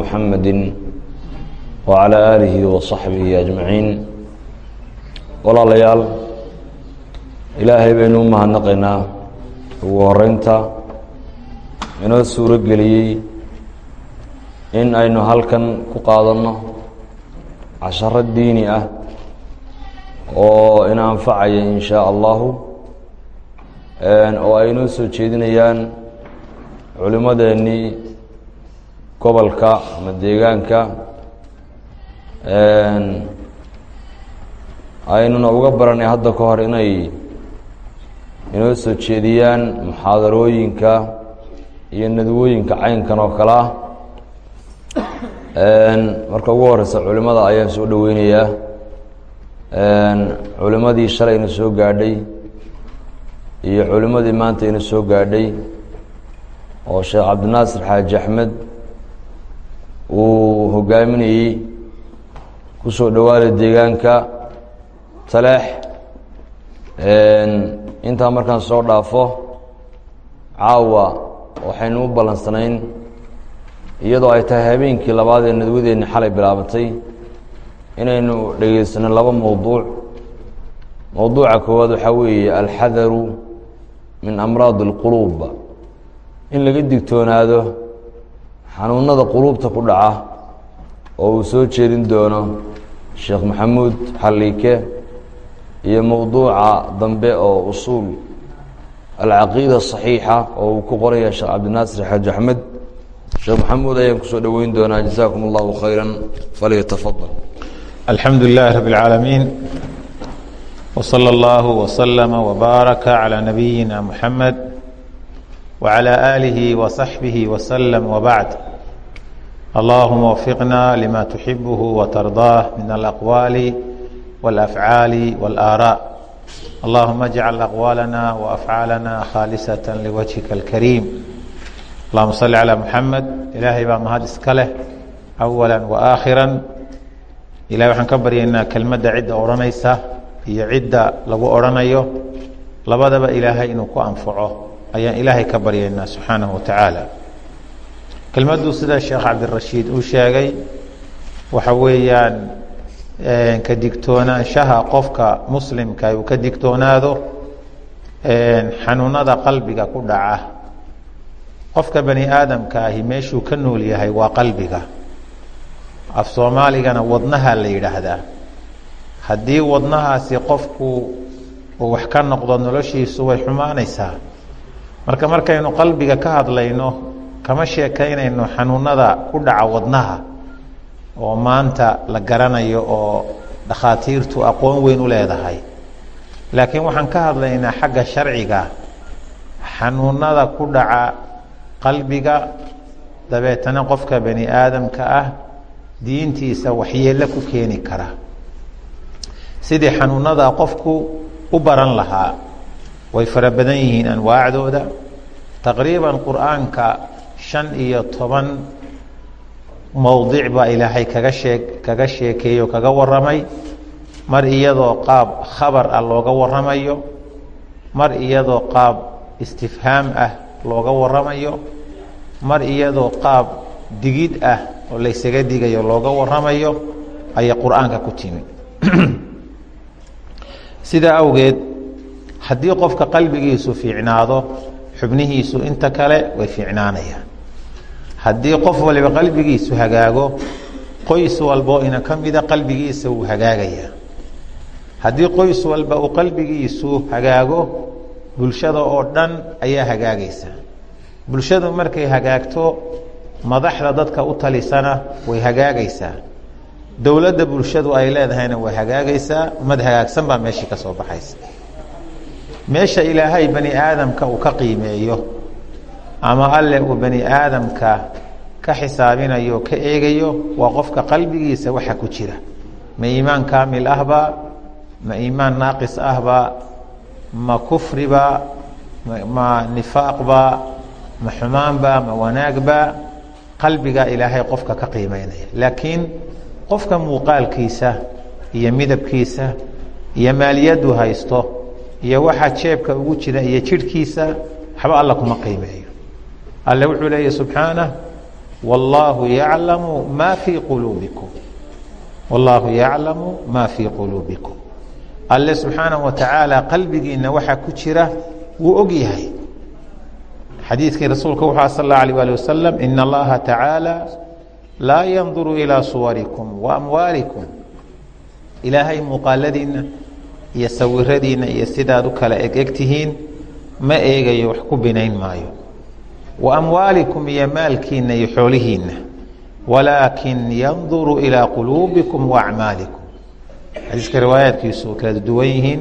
muxamedi wacalى aalihi wasaxbihi ajmaciin walaalayaal ilaahay baynu u mahadnaqaynaa ugu horeynta inoo suuro geliyey in aynu halkan ku qaadanno casharo diini ah oo ina anfacaya in shaa allahu oo ay noo soo jeedinayaan culimmadeennii gobolka ama deegaanka aynuna uga baranay hadda ka hor inay inoo soo jeediyaan muxaadarooyinka iyo nadwooyinka caynkan oo kale ah. Marka ugu horeysa culimada ayaan soo dhoweynayaa. Culimadii shalayna soo gaadhay iyo culimadii maanta ina soo gaadhay oo sheekh cabdinaasir xaaji axmed uu hogaaminayey ku soo dhowaada deegaanka. Taleex intaa markaan soo dhaafo caawa waxaynu u ballansanayn iyadoo ay tahay habeenkii labaad ee nadwadeenni xalay bilaabatay inaynu dhegaysano laba mowduuc mowduuca koowaad waxaa weeye alxadaru min amraadi اlquluub in laga digtoonaado xanuunada quluubta ku dhaca oo uu soo jeedin doono sheekh maxamuud xalliike iyo mowduuca dambe oo usuul alcaqiida صaxiixa oo uu ku qoraya sheekh cabdinaasir xaaji axmed sheekh maxamuud ayaan kusoo dhoweyn doonaa jazakum اllahu khayra falyatafadal alxamdu lilahi rab اlcaalamiin wslى اllah wslama wbaaraka calى nabiyina muxamed wعalى aalihi waصaxbihi wslm wbacd allahuma wafiqna lima tuxibuhu watardaah min alaqwaali والأفعاaل والآراء اللهma اجعل أقوالنا وأفعاaلنا khاaلصة لوجهka الكريم اللهma صل على محمد ilaahay baa mahad iska leh أولا وآkhirا ilahy waxaan ka baryaynaa kelmadda cidda odhanaysa iyo cidda lagu odhanayo labadaba ilaahay inuu ku anfaco ayaan ilaahay ka baryaynaa subxaanahu watacaala kelmaddu sida sheekh cabdirashiid uu sheegay waxa weeyaan ka digtoonaanshaha qofka muslimka uu ka digtoonaado xanuunada qalbiga ku dhaca. Qofka bani aadamka ahi meeshuu ka nool yahay waa qalbiga. Af soomaaligana wadnaha la yidhaahdaa. Haddii wadnahaasi qofku uu wax ka noqdo noloshiisu way xumaanaysaa marka markaynu qalbiga ka hadlayno kama sheekaynayno xanuunada ku dhaca wadnaha oo maanta la garanayo oo dhakhaatiirtu aqoon weyn u leedahay. Laakiin waxaan ka hadlaynaa xagga sharciga. Xanuunada ku dhaca qalbiga dabeetana qofka bani aadamka ah diintiisa waxyeello ku keeni kara. Sidii xanuunada qofku u baran lahaa way fara badan yihiin anwaacdooda taqriiban qur'aanka shan iyo toban mowdic baa ilaahay kaga shee kaga sheekeeyo kaga waramay mar iyadoo qaab khabar ah looga waramayo mar iyadoo qaab istifhaam ah looga waramayo mar iyadoo qaab digid ah oo laysaga digayo looga waramayo ayay qur'aanka ku timi sidaa awgeed haddii qofka qalbigiisu fiicnaado xubnihiisu inta kale way fiicnaanayaan. Haddii qof waliba qalbigiisu hagaago qoys walbo ina ka mida qalbigiisa wuu hagaagayaa. Haddii qoys walba uu qalbigiisu hagaago bulshada oo dhan ayaa hagaagaysa bulshadu markay hagaagto madaxda dadka u talisana way hagaagaysaa. Dowladda bulshadu ay leedahayna way hagaagaysaa ummad hagaagsan baa meeshii ka soo baxaysa meesha ilaahay bani aadamka uu ka qiimeeyo ama alle uu bani aadamka ka xisaabinayo ka eegayo waa qofka qalbigiisa waxa ku jira. Ma iimaan kaamil ahba ma iimaan naaqis ahba ma kufriba ma nifaaqba ma xumaanba ma wanaagba qalbiga ilaahay qofka ka qiimeynaya. Laakiin qofka muuqaalkiisa iyo midabkiisa iyo maaliyaddu haysto iyo waxaa jeebka ugu jira iyo jidhkiisa waxba alla kuma qiimeeyo alle wuxuu leeyahy subxaanah wallaahu yaclamu maa fii quluubikum wallaahu yaclamu maa fii quluubikum alle subxaanaه wa tacaala qalbigiina waxaa ku jira wuu og yahay xadiidkii rasuulka wuxuu sal اlه alيه alي wasalam in allaha tacaala laa yanduru ilىa suwarikum wa amwaalikum ilaahay muuqaaladiinna iyo sawiradiinna iyo sidaad u kala eg eg tihiin ma eegayo wax ku binayn maayo. Wa amwaalikum iyo maalkiinna iyo xoolihiinna. Walaakin yanduru ilىa quluubikum wa acmaalikum. Xadiiska riwaayaadkiisu kala duwan yihiin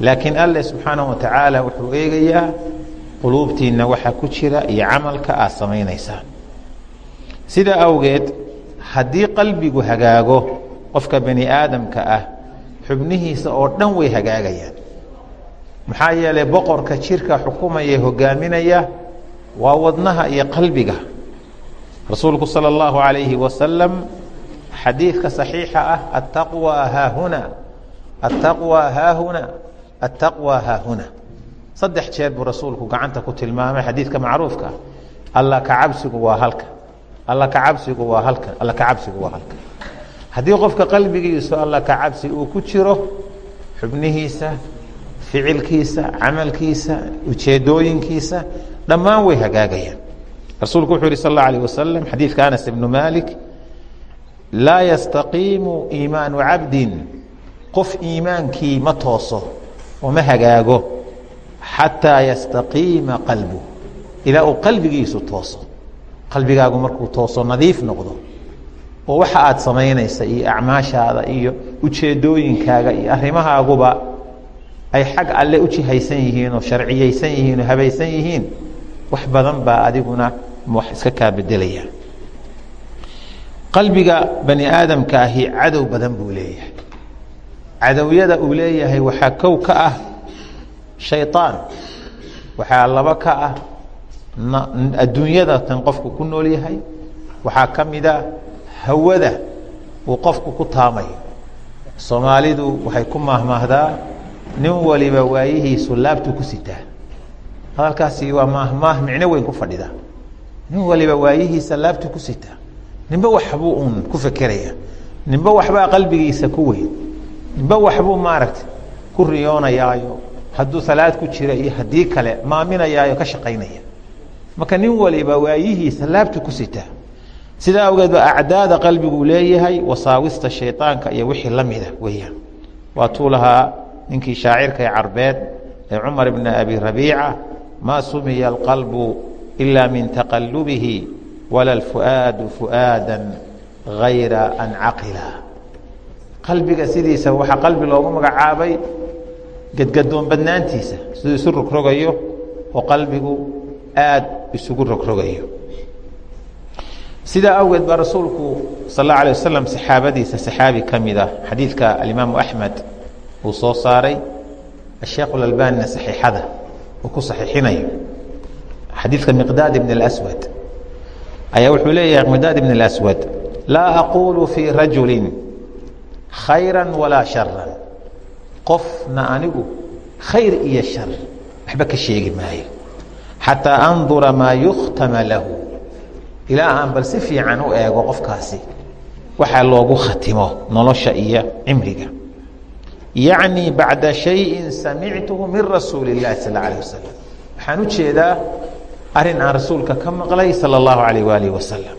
laakiin alle subxaanaه wa tacaala wuxuu eegayaa quluubtiinna waxaa ku jira iyo camalka aad samaynaysaan. Sidaa awgeed haddii qalbigu hagaago qofka bani aadamka ah xubnihiisa oo dhan way hagaagayaan maxaa yeelay boqorka jirka xukumaya hogaaminaya waa wadnaha iyo qalbiga rasuulku salى اllahu عalayhi wasalam xadiidka صaxiixa ah attaqwى haahuna attaqwى haahuna attaqwى haahuna saddex jeer buu rasuulku gacanta ku tilmaamay xadiidka macruufka alla ka cabsigu waa halka alla ka cabsigu waa halkan alla ka cabsigu waa halkan haddii qofka qalbigiisu alla ka cabsi uu ku jiro xubnihiisa ficilkiisa camalkiisa ujeedooyinkiisa dhammaan way hagaagayaan rasuulku wuxuu yihi sal اlه alيه wasalam xadiidka anas ibnu malik laa yastaqiimu iimaanu cabdin qof iimaankii ma tooso oo ma hagaago xataa yastaqiima qalbu ilaa uu qalbigiisu tooso qalbigaagu markuu tooso nadiif noqdo oo waxa aad samaynaysa iyo acmaashaada iyo ujeedooyinkaaga iyo arrimahaaguba ay xag alle u jihaysan yihiin oo sharciyeysan yihiin oo habaysan yihiin wax badan baa adiguna wax iska kaa bedelaya qalbiga bani aadamka ahi cadow badan buu leeyahay. Cadowyada uu leeyahay waxaa kow ka ah shayطaan waxaa laba ka ah adduunyada tan qofku ku nool yahay waxaa ka mida hawada uu qofku ku taamayo. Soomaalidu waxay ku maahmaahdaa nin waliba waayihiisu laabtuu ku sitaa. Hadalkaasi waa maahmaah micno weyn ku fadhida. Nin waliba waayihiisa laabtuu ku sitaa. Ninba waxbuu uun ku fekeraya. Ninba waxbaa qalbigiisa ku weyn. Ninba waxbuu maaragta ku riyoonayaayo. Hadduu salaad ku jira iyo haddii kale maaminayaayo ka shaqaynaya. Marka nin waliba waayihiisa laabtu ku sitaa sidaa awgeed ba acdaada qalbiguu leeyahay wasaawista shayطaanka iyo wixii la mida weeyaan. Waa lahaa ninkii shaacirka ee carbeed ee cumar bna abi rabiica maa sumiya alqalbu ila min taqalubihi wala lfu'aadu fu'aada gayra an caqila. Qalbiga sidiisa waxaa qalbi loogu magacaabay gedgadoon badnaantiisa siduu isu rogrogayo oo qalbigu aad isugu rogrogayo sidaa awgeed baa rasuulku sal اlه alيه wasalam saxaabadiisa saxaabi ka mida xadiidka alimaamu axmed uu soo saaray asheekh اlalbanina saxiixada uu ku saxiixinayo xadiidka miqdaad ibn اlأswad ayaa wuxuu leeyahay miqdaad ibn اlأswad laa aqulu fii rajuli khayra walaa shara qofna anigu khayr iyo shar waxba ka sheegi maayo xataa andura maa yukhtama lahu ilaa aan bal si fiican u eego qofkaasi waxaa loogu khatimo nolosha iyo cimriga yacni bacda shayin samictuhu min rasuuli اllahi sal اla alيه wasalam waxaan u jeedaa arrin aan rasuulka ka maqlay salى اllahu alayh waalih wasalam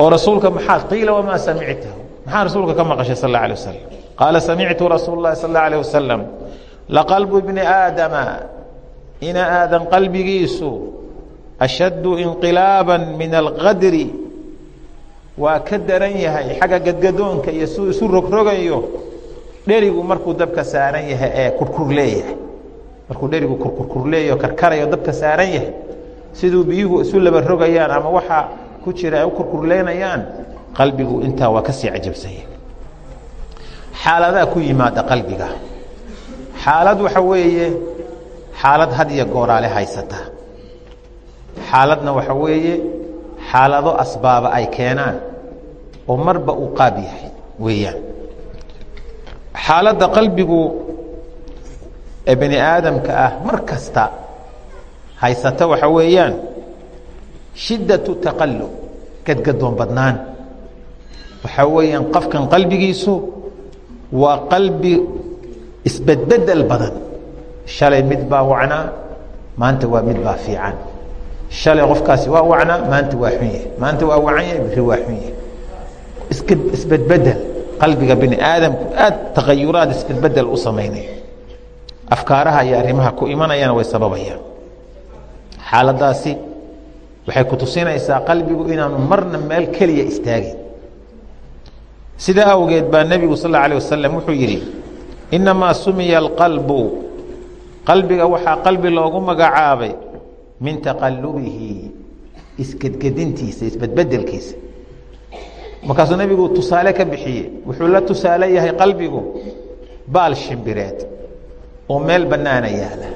oo rasuulka maxaad qiila wamaa samictahu maxaa rasuulka ka maqashay sal اla alيه wasalam qaala samictu rasuul اlahi sal اla alيه wasalam laqalbu bni aadama ina aadan qalbigiisu ashaddu inqilaaba min alqadri. Waa ka daran yahay xagga gadgadoonka iyo suu isu rogrogayo dherigu markuu dabka saaran yahay ee kurkur leeyahay. Markuu dherigu kurkurkurleeyaho karkarayo dabka saaran yahay siduu biyuhu isu laba rogayaan ama waxa ku jira ay u kurkurleynayaan qalbigu intaa waa ka sii cajabsanya. Xaaladaa ku yimaada qalbiga. Xaalad waxa weeye xaalad had iyo gooraale haysata xaaladna waxa weeye xaalado asbaaba ay keenaan oo marba uu qaab yahay weeyaan. Xaaladda qalbigu ee bani aadamka ah mar kasta haysata waxa weeyaan shiddatu taqallub gadgadoon badnaan. Waxaa weeyaan qofkan qalbigiisu waa qalbi isbedbedel badan. Shalay mid baa wacnaa maanta waa mid baa fiican halay qofkaasi waa wacnaa maanta waa xun yahay. Maanta waa wacan yahay biri waa xun yahay. Iska isbedbedel qalbiga bini aadamku aada takhayuraad isbedbedel u samaynaya afkaaraha iyo arrimaha ku imanayana way sababayaan. Xaaladaasi waxay ku tusinaysaa qalbigu inaanu marna meel keliya istaagin. Sidaa awgeed baa nebigu sal alه wasalam wuxuu yidhi inamaa sumiya alqalbu. Qalbiga waxaa qalbi loogu magacaabay min taqalubihi isgedgedintiisa isbedbedelkiisa. Markaasuu nebigu tusaale ka bixiyey wuxuu la tusaale yahay qalbigu baal shimbireed oo meel bannaana yaalla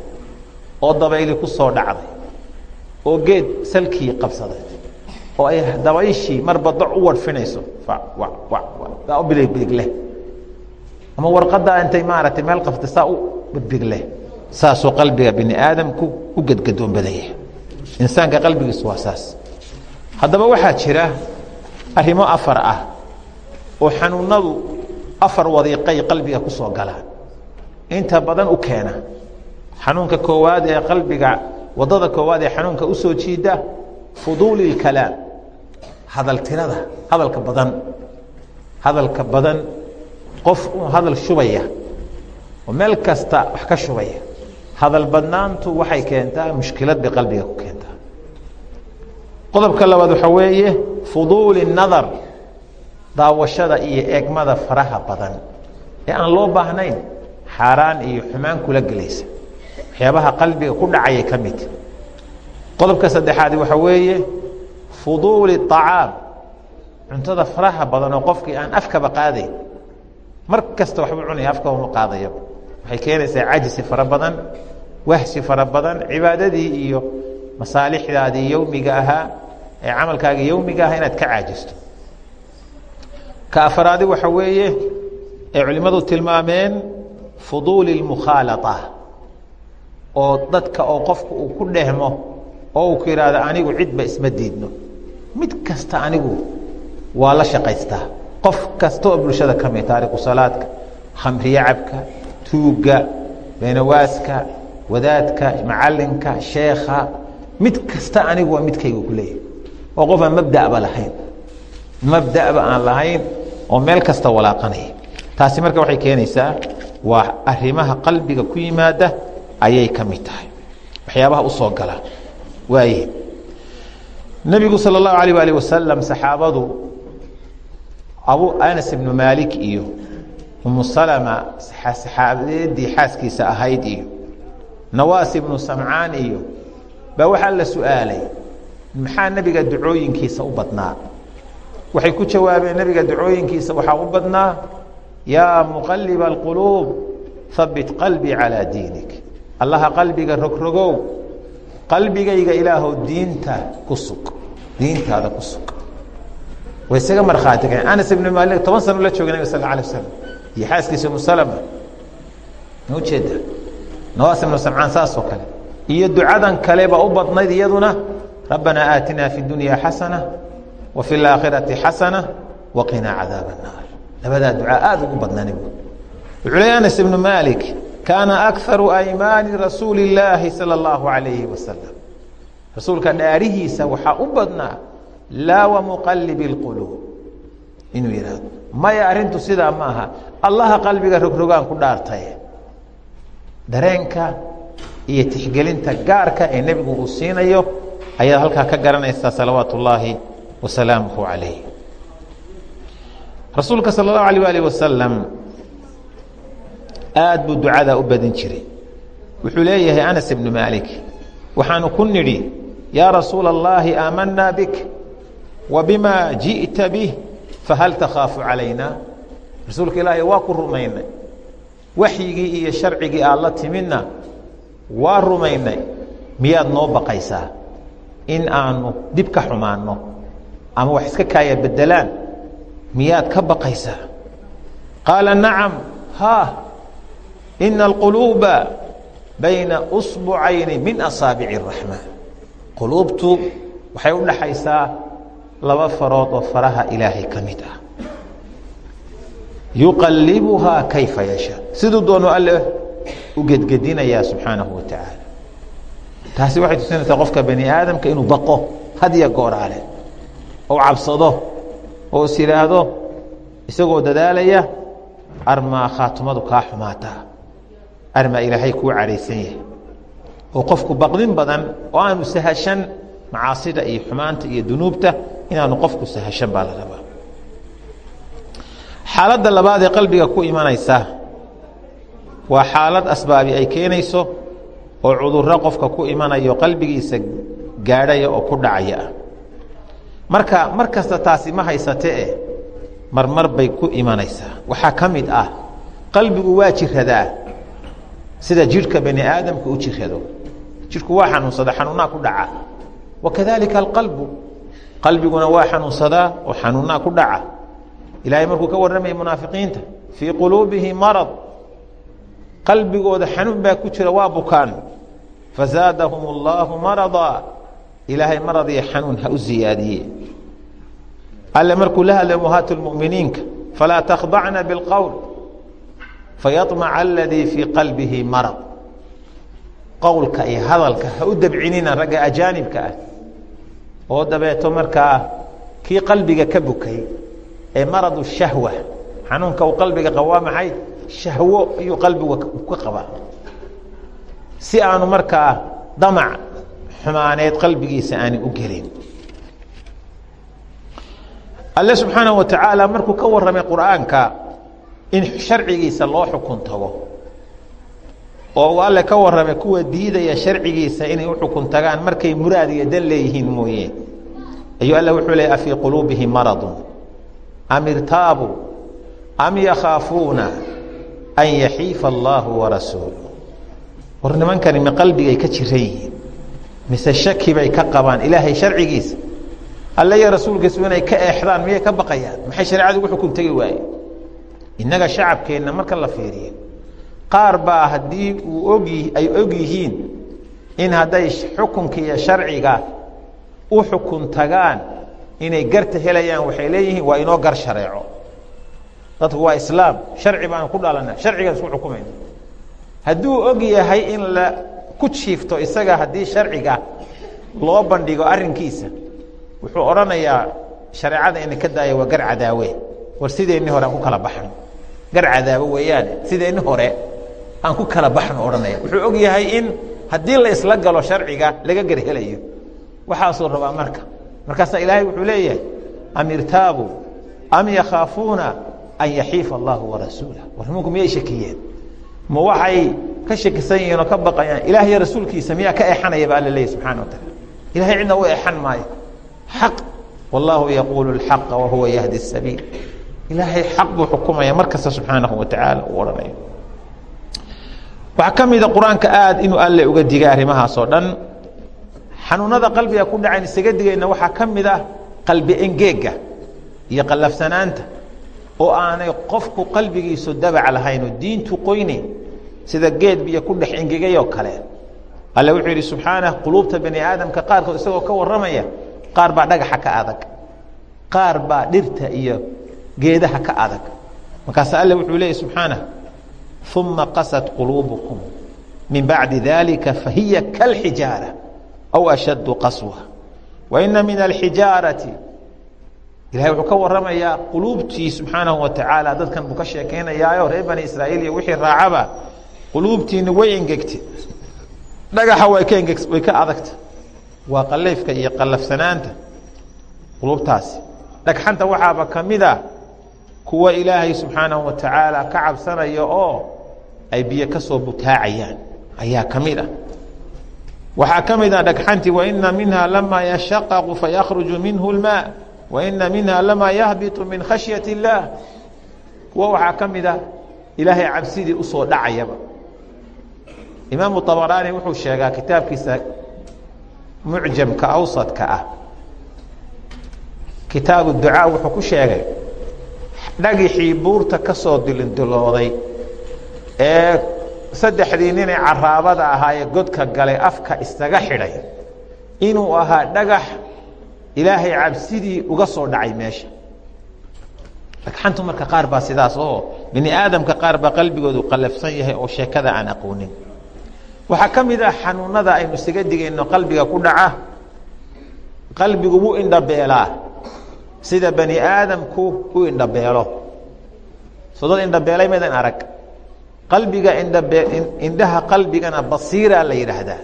oo dabayli ku soo dhacday oo geed salkii qabsaday oo ay dabayshii marba doc u warfinayso. Biligbigleh ama warqadaa intay maaragtay meel qabta saa u bidbigleh saasuu qalbiga bini aadamku u gedgadoon badan yahay. Insaanka qalbigiisu waa saas. Haddaba waxaa jira arrimo afar ah oo xanuunadu afar wadiiqay qalbiga ku soo galaan. Inta badan u keena. Xanuunka koowaad ee qalbiga waddada koowaad ee xanuunka u soo jiida fuduuli اkalaam hadal hadalka badan. Hadalka badan qof hadal shubaya. Oo meel kasta wax ka shubaya hadal badnaantu waxay keentaa mushkilada qalbiga ku keentaa. Qodobka labaad waxaa weeye fuduuli nadar daawashada iyo egmada faraha badan ee aan loo baahnayn xaaraan iyo xumaan kula gelaysa. Waxyaabaha qalbiga ku dhacayay ka mid. Qodobka saddexaadi waxaa weeye fuduuli طacaam cuntada faraha badan oo qofkii aan afkaba qaadayn. Mar kasta waxbuu cunaya afkaba ma qaadayaba waxay keenaysaa cajisi fara badan wahsi fara badan cibaadadii iyo masaalixdaadii yowmiga ahaa ee camalkaagii yowmiga ahaa inaad ka caajisto. Ka afaraadi waxa weeye ay culimmadu tilmaameen fuduuli اmukhaalaa oo dadka oo qofku uu ku dhehmo oo uu ku yidhaahdo anigu cidba isma diidno. Mid kasta anigu waa la shaqaystaa. Qof kasta oo bulshada ka mid taariku salaadka khamriye tuugga beenawaaska wadaadka macalinka sheekha mid kasta anigu waa midkaygu ku leeyahy oo qof aan mabdaba lahayn. Mabdaba aan lahayn oo meel kasta walaaqanaya. Taasi marka waxay keenaysaa waa arrimaha qalbiga ku yimaada ayay ka mid tahay. Waxyaabaha u soo gala. Waaye nebigu sala allahu alayh waalih wasalam saxaabadu abu anas ibnu maalik iyo umu salama saxaabadeedii xaaskiisa ahayd iyo nawaas ibnu samcaan iyo baa waxaa la su'aalay maxaa nebiga ducooyinkiisa u badnaa? Waxay ku jawaabeen nebiga ducooyinkiisa waxaa u badnaa yaa muqaliba alquluub habit qalbii calaa diinik. Allaha qalbiga rogrogow qalbigayga ilaahow diinta ku sug diintaada ku sug. Way isaga markhaati keen anas ibnu maalik toban sano la joogay nabig sal alay waslam iyo xaaskiisa umu salama ma ujeeda nawaas ibnu samcaan saas oo kale iyo ducadan kaleba u badnayd iyaduna rabbanaa aatinaa fi dunya xasana wa fi اlaakhirati xasana waqinaa cadaab الnaar labadaa ducaa aada ugu badnaa nebigu wuxuu ley anas ibnu maalik kaana akaru aymaani rasuuli اllaahi salى اllahu alayhi wasalam rasuulka dhaarihiisa waxaa u badnaa laa wamuqalibi اlquluub inuu yidhaahdo maya arrintu sidaa ma aha. Allaha qalbiga rogrogaan ku dhaartay dareenka iyo tixgelinta gaarka ee nebigu uu siinayo ayaad halkaa ka garanaysaa salawaatu ullaahi wasalaamuhu calayh. Rasuulka sala allahu alayh alih wasalam aad buu ducadaa u badin jiray. Wuxuu leeyahay anas ibnu maalik waxaanu ku nidhi yaa rasuula اllaahi aamanaa bik wa bima ji'ta bih fahal takhaafu calayna rasuulka ilaahay waa ku rumaynay waxyigii iyo sharcigii aad la timidna waa rumaynay miyaad noo baqaysaa in aanu dib ka xumaanno ama wax iska kaaya bedelaan miyaad ka baqaysaa qaala nacam haa ina alquluuba bayna usbucayni min asaabici اraxmaan quluubtu waxay u dhaxaysaa laba farood oo faraha ilaahay ka mid ah. Yuqallibuhaa kayfa yashaa. Siduu doonu alle u gedgedinayaa subxaanahu wa tacaala taasi waxay tusinaysaa qofka bani aadamka inuu baqo hadiya gooraale oo cabsado oo is isagoo dadaalaya armaa khaatumadu kaa xumaataa. Armaa ilaahay kuu cadhaysan yahay. Oo qofku baqdin badan oo aanu sahashan macaasida iyo xumaanta iyo dunuubta inaanu qofku sahashan baa la rabaa. Xaaladda labaad ee qalbiga ku imanaysa waa xaalad asbaabi ay keenayso oo cudurro qofka ku imanayo qalbigiisa gaadhaya oo ku dhacaya. Ah marka mar kasta taasi ma haysate eh marmar bay ku imanaysaa waxaa ka mid ah qalbigu waa jiradaa sida jidhka bani aadamka u jirado jidhku waa xanuunsada xanuunaa ku dhaca wakadalika alqalbu qalbiguna waa xanuunsadaa oo xanuunaa ku dhaca ilaahay markuu ka warramaya munaafiqiinta fii quluubihi marad qalbigooda xanuun baa ku jira waa bukaan fazaadahum اllaahu marada ilaahay marad iyo xanuun ha u ziyaadiye alle markuu la hadlay muhaatu lmuminiinka falaa takhdacna biاlqowl fayaطmaca aladii fii qalbihi marad qowlka iyo hadalka ha u dabcinina ragga ajaanibka ah oo dabeeto markaa kii qalbiga ka bukay ee maradu shahwa xanuunka uu qalbiga qaba waa maxay? Shahwo ayuu qalbigu ka qabaa. Si aanu markaa damac xumaaneed qalbigiisa aanay u gelin. Alle subxaanaه wa tacaala markuu ka warramay qur'aanka in sharcigiisa loo xukun oo alle ka warramay kuwa diidaya sharcigiisa inay u xukun tagaan markay muraad iyo dan leeyihiin mooye. Ayuu alle wuxuu leeyay afii quluubihim maradun? Am irtaabuu am yakhaafuuna an yaxiifa allaahu warasuulu war nimankani ma qalbigay ka jiran yihiin mise shaki bay ka qabaan? Ilaahay sharcigiisa alle iyo rasuulkiisu inay ka eexdaan miyay ka baqayaan? Maxay shareecadu ugu xukun tegi waaye innaga shacabkeenna marka la fiiriyo qaar baa haddii uu ogi ay og yihiin in hadday xukunka iyo sharciga u xukun tagaan inay garta helayaan waxay leeyihiin waa inoo gar shareeco. Dadku waa islaam sharci baanu ku dhalana sharcigaan isku xukumayna hadduu og yahay in la ku jiifto isaga haddii sharciga loo bandhigo arrinkiisa wuxuu odhanayaa shareecada ina ka daaya waa gar cadaawe. War sideenni hore aan ku kala baxno. Gar cadaawe weeyaane sideenni hore aan ku kala baxno odhanaya. Wuxuu og yahay in haddii la isla galo sharciga laga gar helayo waxaasuu rabaa marka. Markaasaa ilaahay wuxuu leeyahay am irtaabuu am yakhaafuuna an yaxiifa allahu warasuulah war nimanku miyay shakiyeen? Ma waxay ka shakisan yihiin oo ka baqayaan ilaah iyo rasuulkiisa miyaa ka eexanaya ba alla leeyahy subxana wa taala ilahay cidna u eexan maayo. Xaq wallaahu yaquulu اlxaqa wahuwa yahdi sabiil ilaahay xaq buu xukumaya mar kasta subxaanahu wa tacaala uu odhanayo waxaa ka mida qur'aanka aada inuu alle uga digay arrimahaas oo dhan. Xanuunada qalbiga ku dhacayn isaga digayna waxaa ka mid ah qalbi engeega iyo qallafsanaanta oo aanay qofku qalbigiisu dabac lahayn oo diintu qoynayn sida geed biyo ku dhex engegayoo kale. Alle wuxuu yidhi subxaanah quluubta bani aadamka qaarkood isagoo ka warramaya qaar baa dhagaxa ka adag qaar baa dhirta iyo geedaha ka adag. Markaas alle wuxuu leeyay subxaanah uma qasat quluubukum min bacdi dalika fahiya kalxijaara aw ashaddu qaswa wa ina min alxijaarati ilahay wuxuu ka warramayaa quluubtii subxaanahu wa tacaala dadkan buu ka sheekaynayaayo reer bani israa'iil iyo wixii raacaba quluubtiina way engegtay. dhagaxa way ka engeg way ka adagta waa qallayfka iyo qallafsanaanta. quluubtaasi dhagxanta waxaaba ka mid a kuwa ilaahay subxaanahu wa tacaala ka cabsanaya oo ay biyo ka soo butaacayaan ayaa ka mid ah. Waxaa ka mid ah dhagxantii waina minha lamaa yashaqaqu fayakruju minhu lmaa waina minha lamaa yahbitu min khashyat illaah kuwa waxaa ka mid ah ilaahay cabsidii u soo dhacayaba. Imaamu abaraani wuxuu sheegaa kitaabkiisa mucjamka awsadka ah. Kitaabu ducaa wuxuu ku sheegay dhagixii buurta ka dilindilooday ee saddexdii ninay caraabada ahaayee godka galay afka isaga xidhay inuu ahaa dhagax ilaahay cabsidii uga soo dhacay meesha. Dhagxantu marka qaar baa sidaas oo bini aadamka qaar baa qalbigoodu qallafsan yahay oo sheekada aan aqoonin. Waxaa ka mid ah xanuunada aynu isaga digayno qalbiga ku dhaca qalbigu wuu indhabeelaa sida bani aadamku u indhabeelo. Soo dad indhabeelay maydan arag. Qalbiga indhabe indhaha qalbigana basiiraa la yidhaahdaa.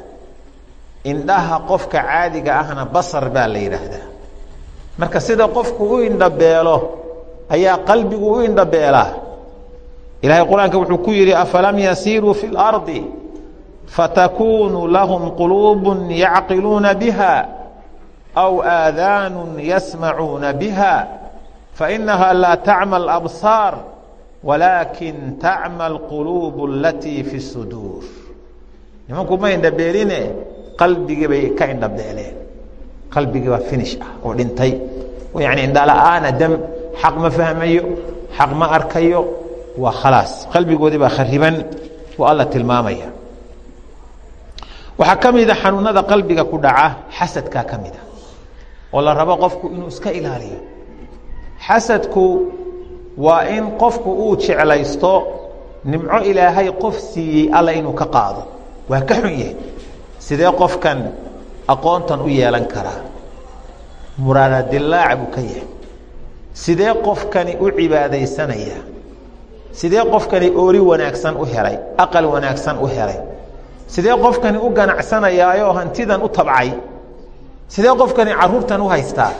Indhaha qofka caadiga ahna basar baa la yidhaahdaa. Marka sida qofku u indhabeelo ayaa qalbigu u indhabeelaa ilahay qur'aanka wuxuu ku yidhi afalam yasiiruu fi اlardi fatakunu lahum quluub yacqiluuna biha aw aadaanu yasmacuuna biha fainaha laa tacma absaar walaakin tacma alquluub alatii fi suduur nimanku ma indhabeeline qalbigii bay ka indhabeeleen qalbigii baa finish ah oo dhintay yani indhala-aana dam xaq ma fahmayo xaq ma arkayo waa khalaas qalbigoodii baa khariban waa alla tilmaamaya waxaa ka mida xanuunada qalbiga ku dhaca xasadkaa ka mida oo la rabo qofku inuu iska ilaaliyo. Xasadku waa in qofku uu jeclaysto nimco ilaahay qof siiyey alla inuu ka qaado. Waa ka xun yahay. Sidee qofkan aqoontan u yeelan karaa? Muraadadilaac buu ka yahay. Sidee qofkani u cibaadaysanaya? Sidee qofkani oori wanaagsan u helay? Aqal wanaagsan u helay? Sidee qofkani u ganacsanayaayo hantidan u tabcay sidee qofkani caruurtan u haystaa?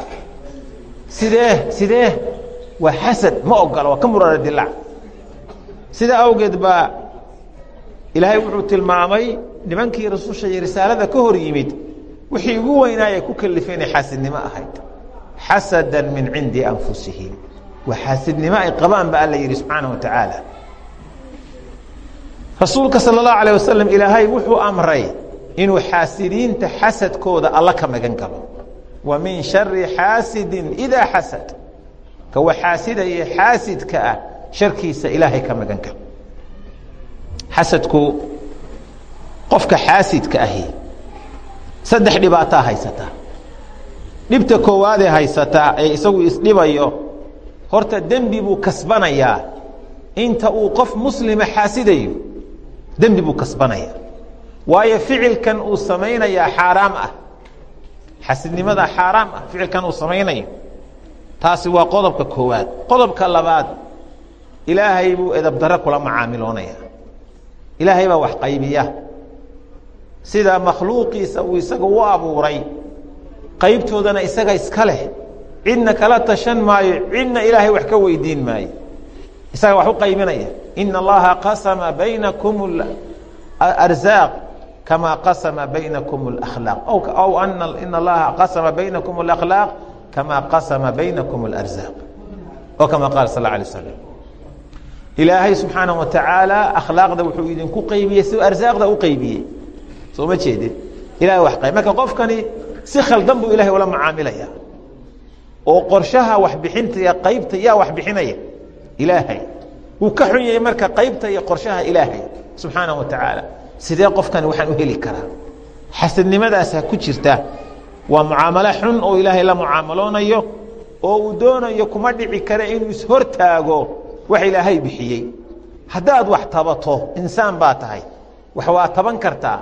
Sidee sidee? Waa xasad ma ogola waa ka muraara dilaac sidaa awgeed baa ilaahay wuxuu tilmaamay nimankii rasusha iyo risaalada ka hor yimid wixii ugu weynaayay ku kalifay inay xaasidnimo ahayd. Xasada min cindi anfusihim waa xaasidnimo ay qabaan ba alla yidhi subxaana wa rasuulka sala allahu alayh wasalam ilaahay wuxuu amray inuu xaasidiinta xasadkooda alla ka magan galo. Wa min shari xaasidin idaa xasad. Kawa xaasidaya xaasidka ah sharkiisa ilaahay ka magan galo. Xasadku qofka xaasidka ahi saddex dhibaataa haysataa dhibta koowaadee haysataa ee isagu isdhibayo horta dembi buu kasbanayaa. Inta uu qof muslima xaasidayo dembi buu kasbanaya waayo ficilkan uu samaynayaa xaaraam ah. Xasidnimada xaaraam ah ficilkan uu samaynayo taasi waa qodobka koowaad. Qodobka labaad ilaahay buu edabdaro kula macaamiloonaya ilaahay baa wax qaybiya. Sida makhluuqiisa uu isaga u abuuray qaybtoodana isaga iska leh. Cidna kala tashan maayo cidna ilaahay wax ka weydiin maayo. Isaga wax u qaybinaya. Ina allaha qasama baynakum arzaaq kama qasama baynakum اlakhlaaq aw ina allaha qasama baynakum اlakhlaaq kama qasama baynakum اlarzaaq oo kama qaala sal alay slam ilaahay subxaana wa tacaala akhlaaqda wuxuu idinku qaybiyey siduu arsaaqda u qaybiyey soo ma jeedin ilahay wax qayb marka qofkani si khaldan buu ilahay ula macaamilaya oo qorshaha waxbixinta iyo qaybta yaa wax bixinaya ilaahay wuu ka xun yahay marka qaybta iyo qorshaha ilaahay subxaana wa tacaala sidee qofkani waxaan u heli karaa? Xasadnimadaasaa ku jirta. Waa mucaamalo xun oo ilaahay la mucaamaloonayo oo uu doonayo kuma dhici kara inuu ishortaago wax ilaahay bixiyey. Haddaad wax tabato insaan baa tahay. Wax waa taban kartaa.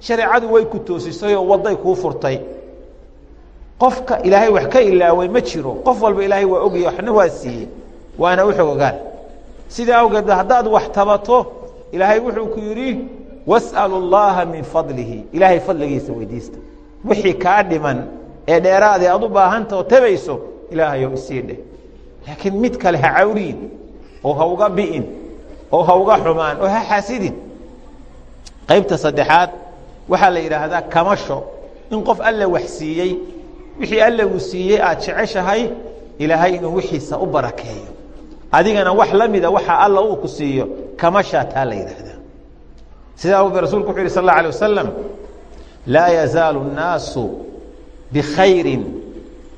Shareecadu way ku toosisay oo wadday kuu furtay. Qofka ilaahay wax ka ilaaway ma jiro. Qof walba ilaahay waa ogaya waxna waa siiyey. Waana u xogogaan sidaa awgeed haddaad wax tabato ilaahay wuxuu ku yidhi was'alu اllaha min fadlihi. Ilaahay fadligiisa weydiista. Wixii kaa dhiman ee dheeraadee aad u baahanta oo tabayso ilaahayow isii dheh laakiin mid kale ha cawriin oo ha uga bi'in oo ha uga xumaan oo ha xaasidin qaybta saddexaad waxaa la yidhaahdaa kamasho. In qof alla wax siiyey wixii alla uu siiyey aad jeceshahay ilaahay inuu wixiisa u barakeeyo. Adigana wax la mida waxa alla uu ku siiyo. Kamashaa taa la yidhaahdaa sidaa awgeed rasulku wuxu yhi sal اla alيه wasalam laa yazaalu الnaasu bikhayri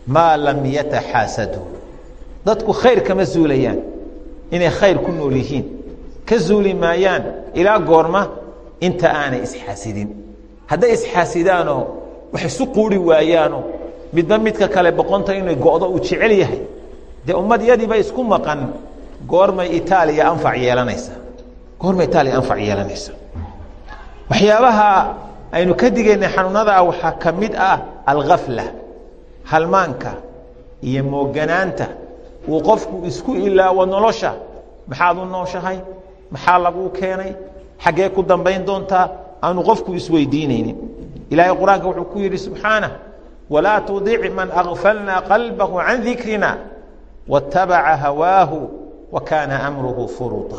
maa lam yataxaasaduu dadku khayr kama zuulayaan inay khayr ku nool yihiin ka zuuli maayaan ilaa goorma inta aanay isxaasidin hadday isxaasidaanoo wax isu quuri waayaanoo midba midka kale boqonta inay go'do uu jecel yahay dee ummad yadiiba isku maqan goormay itaaliya anfac yeelanaysa goormay itaaliya anfac yeelanaysa waxyaabaha aynu ka digaynay xanuunadaa waxaa ka mid ah algafla halmaanka iyo mooganaanta uu qofku isku ilaawo nolosha. Maxaad u nooshahay? Maxaa laguu keenay? Xaggee ku dambayn doontaa? Aanu qofku isweydiinaynin. Ilaahay qur'aanka wuxuu ku yidhi subxaanah walaa tudic man agfalnaa qalbahu can dikrina watabaca hawaahu wa kaana amruhu furuta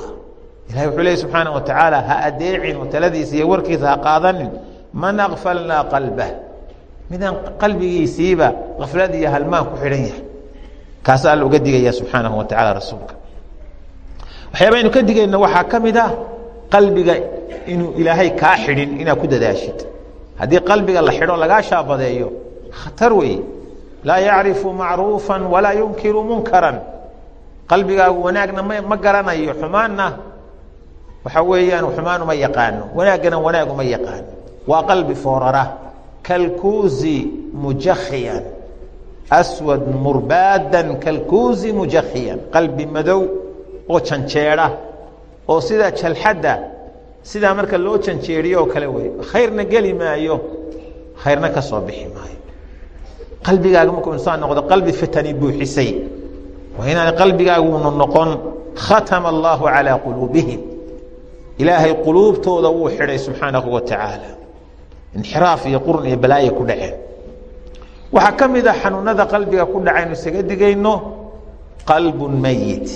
ilahay wuxuu leey subxaana wa tacaala ha adeecin taladiisa iyo warkiisa ha qaadanin. Man akfalnaa qalbah midaan qalbigiisiiba kaflad iyo halmaan ku xidhan yahay. Kaasa alla uga digaya subxaanahu wa tacala rasuulka. Waxyaaba aynu ka digayno waxaa ka mid ah qalbiga inuu ilaahay kaa xidhin inaad ku dadaashid. Haddii qalbiga la xidho lagaa shaabadeeyo khatar wey laa yacrifu macruufa walaa yunkiru munkaran. Qalbigaagu wanaagna ma garanayo xumaanna waxa weeyaan xumaan uma yaqaano wanaaggana wanaag uma yaqaano. Waa qalbi foorara kalkuuzi mujakhiyan aswad murbaadan kalkuuzi mujakhiyan. Qalbi madow oo janjeedha oo sida jalxadda sidaa marka loo janjeeriyo oo kale wey khayrna geli maayo khayrna ka soo bixi maayo. Qalbigaaga markuu insaan noqdo qalbi fitani buuxisay. Waa inaan qalbigaaguunu noqon khatama allahu calaa quluubihim ilaahay quluubtooda wuu xidhay subxaanahu wa tacaala inxiraaf iyo qurun iyo balaaye ku dhaceen. Waxaa ka mid a xanuunada qalbiga ku dhacaynu isaga digayno qalbun meyit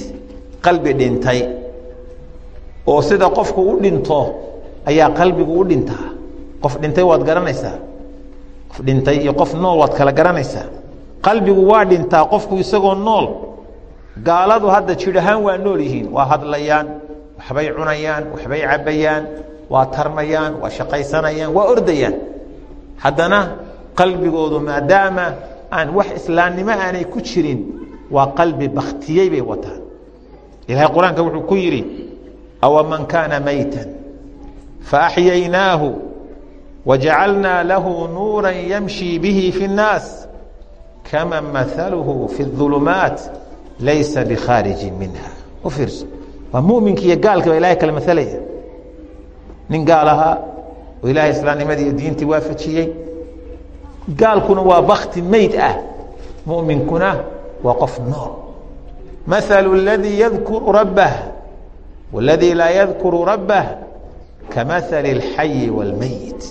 qalbi dhintay. Oo sida qofku u dhinto ayaa qalbigu u dhintaa qof dhintay waad garanaysaa. Qof dhintay iyo qof nool waad kala garanaysaa. Qalbigu waa dhintaa qofku isagoo nool. Gaaladu hadda ahaan waa nool yihiin waa hadlayaan waxbay cunayaan waxbay cabbayaan waa tarmayaan waa shaqaysanayaan waa ordayaan haddana qalbigoodu maadaama aan wax islaamnimo aanay ku jirin waa qalbi baktiyey bay wataan ilahay qur-aanka wuxuu ku yidhi awaman kaana mayta faaxyaynaahu wajacalnaa lahu nuura yamshi bihi fi اnnaas kaman maaluhu fi اظulumaat laysa bikhaariji minha u fiirso waa muminki iyo gaalki baa ilahay kala masalaya nin gaal ahaa oo ilaahay islaamnimadii iyo diintii waafajiyey gaalkuna waa bakti meyd ah muminkuna waa qof nool maثل اladii yadkuru rabbah wاladii laa yadkuru rabbah kamaثali اlxayi wاlmeyit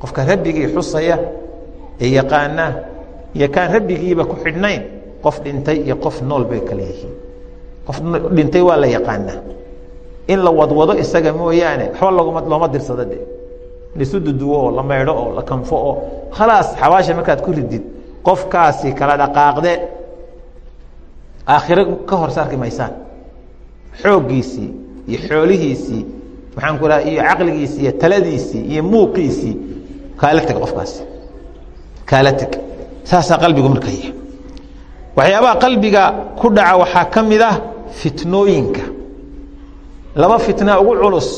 qofka rabbigii xusaya ee yaqaana iyo kaan rabbigiiba ku xidhnayn qof dhintay iyo qof nool bay kala yihiin qof dhintay waa la yaqaanaa in la wadwado isaga mooyaane waxba loguma looma dirsado de laisu duduwo oo la maydho oo la kanfo oo khalaas xabaasha markaad ku ridid qofkaasi kala dhaqaaqde. Aakhiro ka hor saarki maysaan. Xooggiisii iyo xoolihiisii maxaan ku raha iyo caqligiisii iyo taladiisii iyo muuqiisii kaala teg qofkaasi. Kaala teg saasaa qalbigu marka yahay waxyaabaha qalbiga ku dhaca waxaa ka mid ah fitnooyinka. Laba fitna ugu culus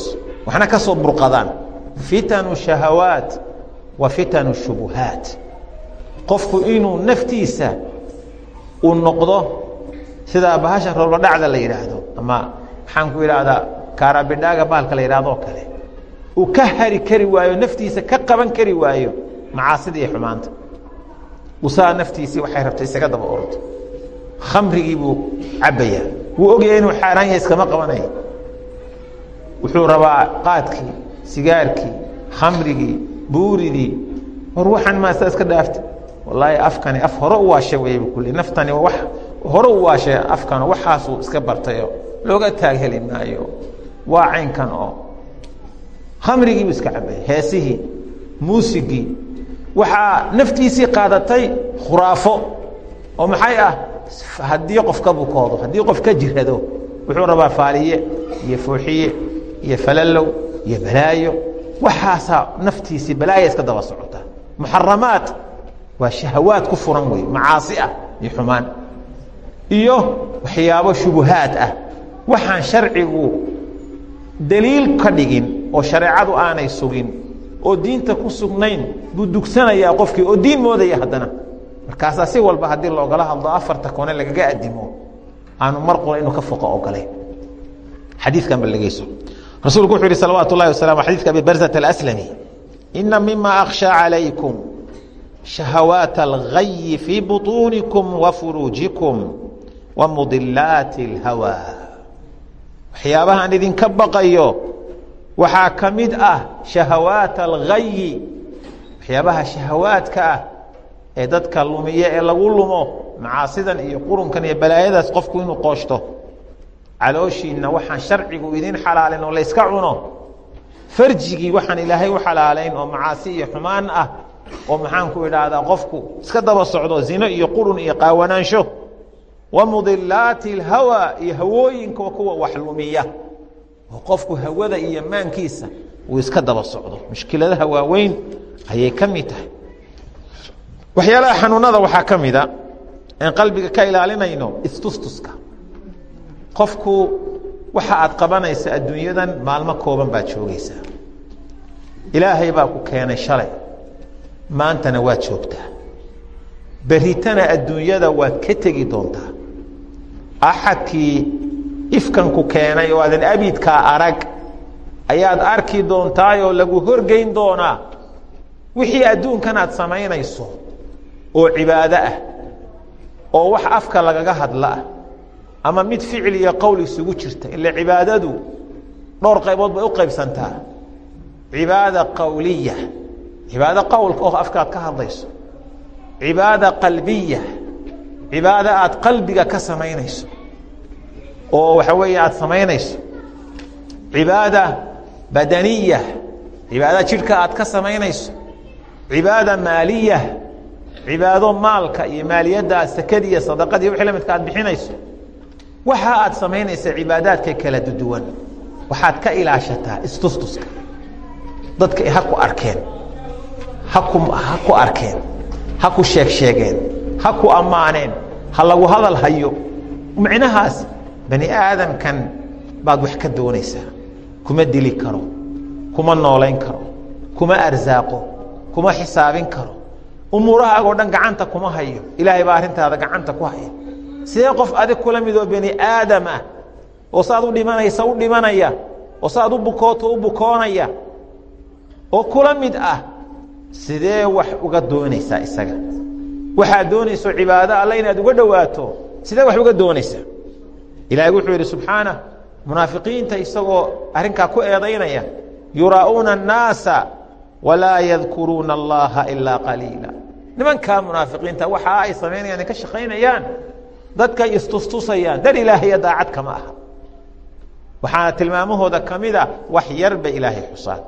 waxna ka soo burqadaan. Fitanu shahawaat wa fitanu shubuhaat. Qofku inuu naftiisa uu noqdo sida bahasha roobladhacda la yidhaahdo ama maxaan ku idhaahdaa kaarabidhaaga baalka la yidhahdo oo kale. Uu ka hari kari waayo naftiisa ka qaban kari waayo macaasida iyo xumaanta. Usaa naftiisii waxay rabtay isaga daba ordo khamrigii buu cabbayaa wuu ogyahay inuu xaaraan yahay iskama qabanaya wuxuu rabaa qaadkii sigaarkii khamrigii buuridii. War waxaan maasaa iska dhaafta wallaahi afkani af hore u waasha weyba kule naftani wax hore u waashay afkan waxaasuu iska bartayo looga taag heli maayo waa caynkan oo khamrigiibuu iska cabay heesihii muusigii. Waxaa naftiisii qaadatay khuraafo oo maxay ah haddii qof ka bukoodo haddii qof ka jirado wuxuu rabaa faaliye iyo fooxiye iyo falalow iyo balaayo. Waxaasaa naftiisii balaaya iska daba socota. Muxaramaad waa shahawaad ku furan wey macaasi ah iyo xumaan. Iyo waxyaabo shubuhaad ah. Waxaan sharcigu daliil ka dhigin oo shareecadu aanay sugin oo diinta ku sugnayn buu dugsanayaa qofkii oo diin moodaya haddana markaasaa si walba haddii loogala hadlo afarta kone lagaga adimo aanu mar qura inuu ka foqo ogolayn xadiikan ba dhegeyso rasuulku wuxuu yihi salawaat ullahi wasalam xadidka abi barzat aslami ina mima akhsha calaykum shahawaat algayi fii buطuunikum wa furuujikum wa mudilaati اlhawa waxyaabahaan idinka baqayo waxaa ka mid ah shahawaat algayi waxyaabaha shahawaadka ah ee dadka lumiya ee lagu lumo macaasidan iyo qurunkan iyo balaayadaas qofku inuu qooshto calooshiinna waxaan sharcigu idin xalaalin oo layska cuno. Farjigii waxaan ilaahay u xalaalayn oo macaasi iyo xumaan ah oo maxaanku idhaahdaa qofku iska daba socdo zino iyo qurun iyo qaawanaansho wa mudilaati iyo hawooyinka kuwa wax lumiya. Oo qofku hawada iyo maankiisa uu iska daba socdo. Mushkiladaha waaweyn ayay ka mid tahay waxyaalaha xanuunada waxaa ka mida aan qalbiga ka ilaalinayno istustuska qofku waxa aad qabanaysa adduunyadan maalmo kooban baad joogaysaa. Ilaahay baa ku keenay shalay. Maantana waad joogtaa. Beritana adduunyada waad ka tegi doontaa. Axadkii ifkanku keenay oo aadan abidkaa arag ayaad arki doontaayoo lagu horgeyn doonaa. Wixii adduunkan aad samaynayso oo cibaado ah oo wax afka lagaga hadla ah ama mid ficil iyo qowl isugu jirta ila cibaadadu dhowr qaybood bay u qaybsantaa. Cibaada qawliya cibaado qowlka oo afkaad ka hadlayso. Cibaada qalbiya cibaado aad qalbiga ka samaynayso oo waxa weeye aada samaynayso. Cibaada badaniya cibaada jidhka aad ka samaynayso. Cibaada maaliya cibaado maalka iyo maaliyadda sakadi iyo sadaqadii wixii la midka aad bixinayso waxa aad samaynaysa cibaadaadka kala duwan. Waxaad ka ilaashataa istustuska dadka ha ku arkeen. Haku ha ku arkeen. Ha ku sheeg sheegeen. Ha ku ammaaneen. Ha lagu hadal hayo. Micnahaas bani aadamkan baad wax ka doonaysaa. Kuma dili karo. Kuma noolayn karo. Kuma arsaaqo. Kuma xisaabin karo umuurahaagoo dhan gacanta kuma hayo. Ilaahay baa arrintaada gacanta ku haya. Sidee qof adig kula midoo bani aadam ah? Oo saaad u dhimanaysa u dhimanaya. Oo saaad u bukooto u bukoonaya. Oo kula mid ah. Sidee wax uga doonaysaa isaga? Waxaad doonayso cibaado alle inaad uga dhowaato. Sidee wax uga doonaysaa? Ilaahay wuxuu yidhi subxaana munaafiqiinta isagoo arrinkaa ku eedaynaya yuraa'uuna annaasa walaa yadkuruuna allaha ilaa qaliila nimankaa munaafiqiinta waxa ay samaynayaan ka shaqaynayaan dadkay istustusayaan. Dar ilaahayo daacad kama aha. Waxaana tilmaamahooda ka mida wax yar ilaahay xusaan.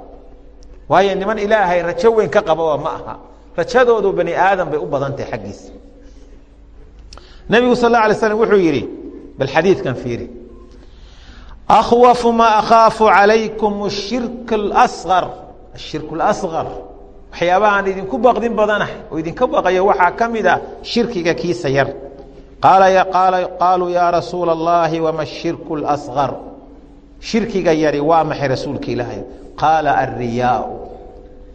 Waayo niman ilaahay rajo weyn ka qababa ma aha. Rajadoodu bani aadam bay u badan tahay xaggiisa nebigu sal اla alay slam wuxuu yidhi bal xadiidkan fiiri akhwafu ma akhaafu calaykum shirk اlasgar ashirk waxyaabaha aan idinku baqdin badanahay oo idinka baqayo waxaa ka mid ah shirkiga kiisa yar. Qaaluu yaa rasuula اllaahi wama shirku اasqar shirkiga yari waa maxay rasuulka ilaahay? Qaala alriyaau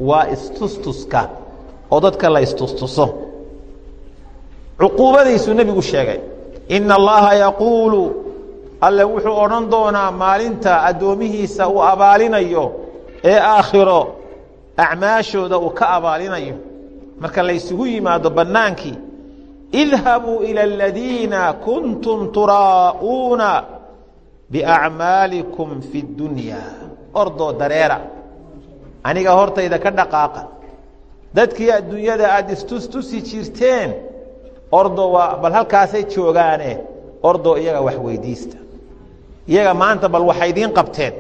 waa istustuska oo dadka la istustuso. Cuquubadiisuu nebigu sheegay ina allaha yaquulu alle wuxuu odhan doonaa maalinta addoomihiisa uu abaalinayo ee aakhiro acmaashooda uu ka abaalinayo marka laysugu yimaado bannaankii idhabuu ila aladiina kuntum turaa'uuna biacmaalikum fi اdunya ordoo dareera aniga hortayda ka dhaqaaqa. Dadkii adduunyada aada istustusi jirteen ordo waa bal halkaasay joogaane ordoo iyaga wax weydiista. Iyaga maanta bal waxay idiin qabteen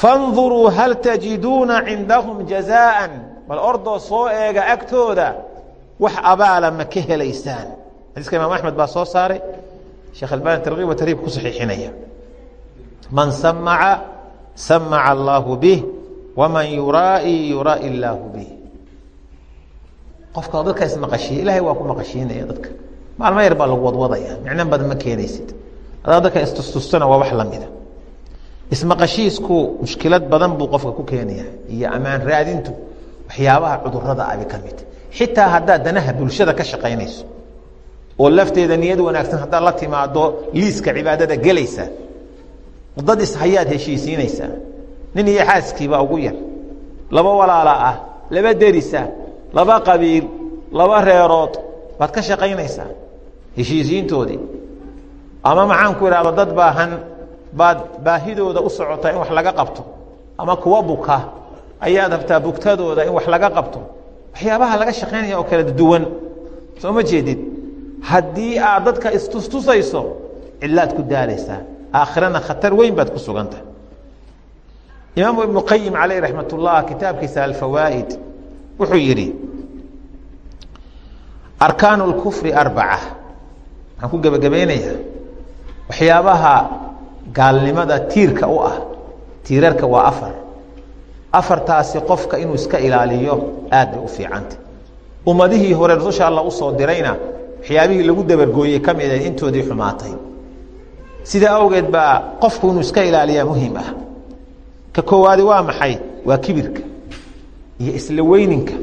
fanduruu hal tajiduuna cindahum jazaan. Bal ordoo soo eega agtooda. Wax abaala ma ka helaysaan xadiiska imaam axmed baa soo saaray. Sheekh albani tarkiib wa ku saxiixinaya. Man samaca samaca allaahu bih. Waman yuraa'i yuraa'i illaahu bih. Qofka dadka ismaqashiiya ilahay waa ku maqashiinaya dadka. Maalmo yar baa lagu wadwadaya. Micno badan ma keenaysid. Adaa dadka istustustana waa wax lamida ismaqashiisku mushkilad badan buu qofka ku keenaya iyo ammaan raadintu waxyaabaha cudurrada abi ka mid. Xitaa haddaad danaha bulshada ka shaqaynayso oo lafteeda niyad wanaagsan haddaad la timaado liiska cibaadada gelaysa dad ishayaad heshiisiinaysaa nin iyo xaaskiibaa ugu yar laba walaala ah laba derisa laba qabiil laba reerood baad ka shaqaynaysaa heshiisiintoodii. Ama maxaan ku idhahdo dad baahan baad baahidooda u socotaa in wax laga qabto ama kuwa buka ayaad rabtaa bugtadooda in wax laga qabto. Waxyaabaha laga shaqaynaya oo kala duwan soo ma jeedid haddii aad dadka istustusayso cidlaad ku daalaysaa aakhirana khatar weyn baad ku sugantahay imaamu ibnu qayim caleyh raxmat ullah kitaabkiisa alfawaa'id wuxuu yidhi arkaanu lkufri arbaca. Waxaan ku gebagabaynayaa waxyaabaha gaalnimada tiirka u ah tiirarka waa afar. Afartaasi qofka inuu iska ilaaliyo aad bay u fiicanta. Ummadihii hore rususha alla u soo dirayna waxyaabihii lagu dabargooyey ka mid ah intoodii xumaatay. Sidaa awgeed baa qofku inuu iska ilaaliyaa muhiim ah. Ka koowaadi waa maxay? Waa kibirka iyo isla weyninka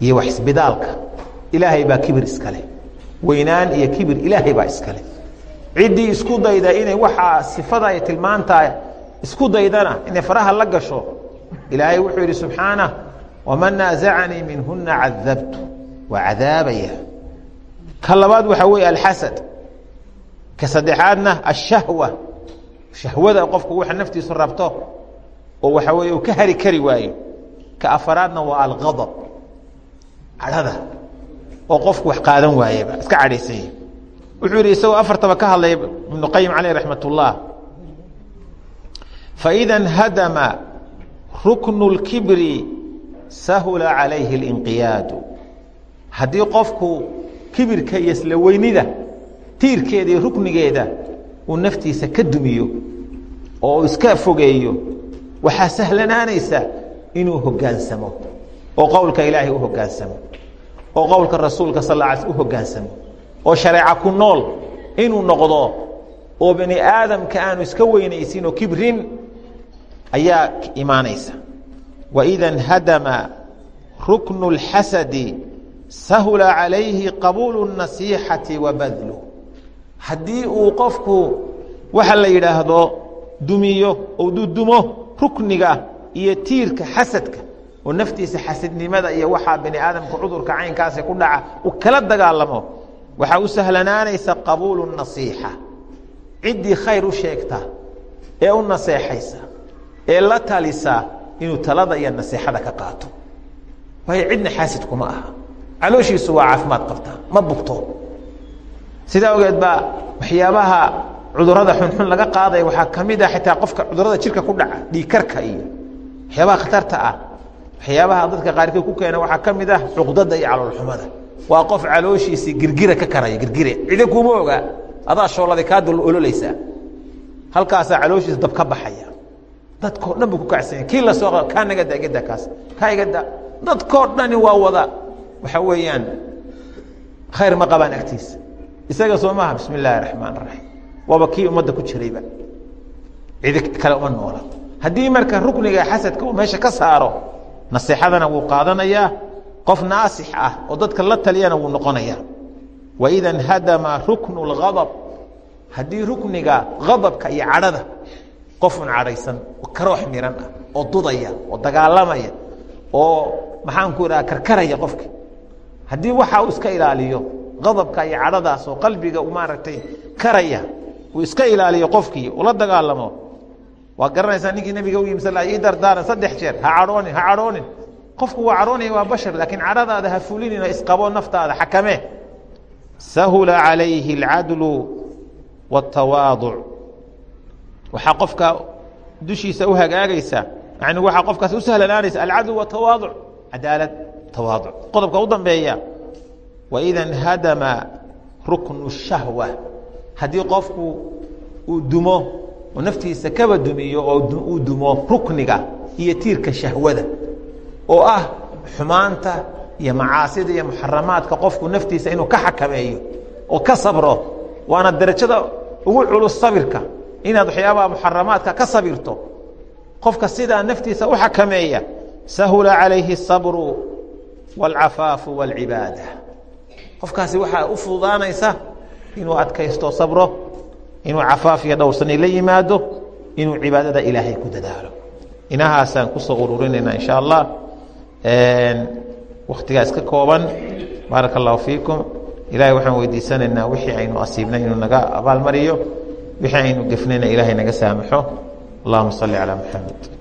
iyo wax isbidaalka. Ilaahay baa kibir iskale weynaan iyo kibir ilaahay baa iskale ciddii isku dayda inay waxaa sifada ay tilmaantahay isku daydana inay faraha la gasho. Ilaahay wuxuu yidhi subxaanah waman naazacanii minhuna cadabtu waa cadaabaya. Ka labaad waxaa weeye alxasad ka saddexaadna ashahwa shahwada qofku waxa naftiisu rabto oo waxa weeye uu ka hari kari waayo. Ka afaraadna waa algadab cadhada. Oo qofku wax qaadan waayeba iska cadhaysanya wuxuu yidhi isagoo afartaba ka hadlaya ibnu qayim caleyh raxmat ullah faida nhadama ruknu اlkibri sahula calayhi اlinqiyaadu haddii qofku kibirka iyo isla weynida tiirkeeda iyo ruknigeeda uu naftiisa ka dumiyo oo iska fogeeyo waxaa sahlanaanaysa inuu hogaansamo oo qowlka ilaahay u hogaansamo oo qowlka rasuulka sal ا u hogaansamo oo shareeca ku nool inuu noqdo oo bani aadamka aanu iska weynaysin oo kibrin ayaa imaanaysa waida nhadama ruknu اlxasadi sahula calayhi qabuulu الnasiixati wa badlu haddii uu qofku waxa la yidhaahdo dumiyo ou dudumo rukniga iyo tiirka xasadka oo naftiisa xasadnimada iyo waxaa bani aadamka cudurka caynkaasi ku dhaca uu kala dagaalamo waxaa u sahlanaanaysa qabuulu nasiixa. Ciddii khayr u sheegta ee u naseexaysa ee la talisa inuu talada iyo nasiixada ka qaato. Waayo cidna xaasid kuma aha. Calooshiisu waa caafimaad qabta ma bugto. Sidaa ogeed baa waxyaabaha cudurrada xunxun laga qaadaya waxaa ka mid ah xitaa qofka cudurrada jirka ku dhaca dhiikarka iyo waxyaabaha khatarta ah. Waxyaabaha dadka qaarkood ku keena waxaa ka mid ah cuqdada iyo caloolxumada waa qof calooshiisii girgira ka karaya girgire. Cidi kuma oga. Adaa shooladay kaa dul ololaysaa. Halkaasaa calooshiisa dab ka baxaya. Dadkoo dhan buu ku kacsanya. Kii la soo kaa naga da igada kaas. Kaa igada dadkoo dhani waa wada. Waxa weeyaan khayr ma qabaan agtiisa. Isaga soo maaha bismi illaahi raxmaan raxiim waaba kii ummadda ku jirayba. Cidi kale uma noola. Haddii marka rukniga xasadka uu meesha ka saaro naseexadana wuu qaadanayaa qof naasix ah oo dadka la taliyana wuu noqonayaa waida nhadama ruknu اlgadab haddii rukniga gadabka iyo cadhada qofun cadhaysan karoox miran ah oo dudaya oo dagaalamaya oo maxaan ku idhaha karkaraya qofki haddii waxa uu iska ilaaliyo gadabka iyo cadhadaas oo qalbiga maaragtay karaya uu iska ilaaliyo qofkii ula dagaalamo waa garanaysaa ninkii nabiga u yimi sal ii dardaaran saddex jeer ha cadhoonin ha cadhoonin qofku waa caroonaya waa bashar laakiin caradaada ha fulinina isqabo naftaada xakame. Sahula calayhi alcadlu waatawaaduc waxaa qofka dushiisa u hagaagaysa yani waxaa qofkaas u sahlanaanaysa alcadl watawaaduc cadaalad tawaaduc. Qodobka u dambeeya waida nhadama ruknu shahwa. Haddii qofku uu dumo oo naftiisa kaba dumiyo oo uu dumo rukniga iyo tiirka shahwada oo ah xumaanta iyo macaasida iyo muxaramaadka qofku naftiisa inuu ka xakameeyo oo ka sabro waana darajada ugu culus sabirka. Inaad waxyaabaha muxaramaadka ka sabirto qofka sidaa naftiisa u xakameeya sahula calayhi sabru wاlcafaafu wاlcibaada qofkaasi waxaa u fududaanaysa inuu adkaysto sabro inuu cafaaf iyo la yimaado inuu cibaadada ilaahay ku dadaalo. Inahaasaan ku soo ururinayna insha allah waktigaa iska kooban. Baaraka اllahu fiikum. Ilahay waxaan weydiisanaynaa wixii aynu asiibnay inuu naga abaalmariyo. Wixii aynu gefnayna ilaahay naga saamaxo. Allahuma salli calaa maxamed